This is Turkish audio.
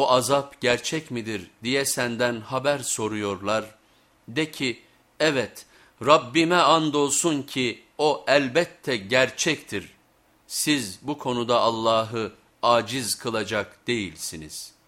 o azap gerçek midir diye senden haber soruyorlar. De ki evet Rabbime andolsun ki o elbette gerçektir. Siz bu konuda Allah'ı aciz kılacak değilsiniz.''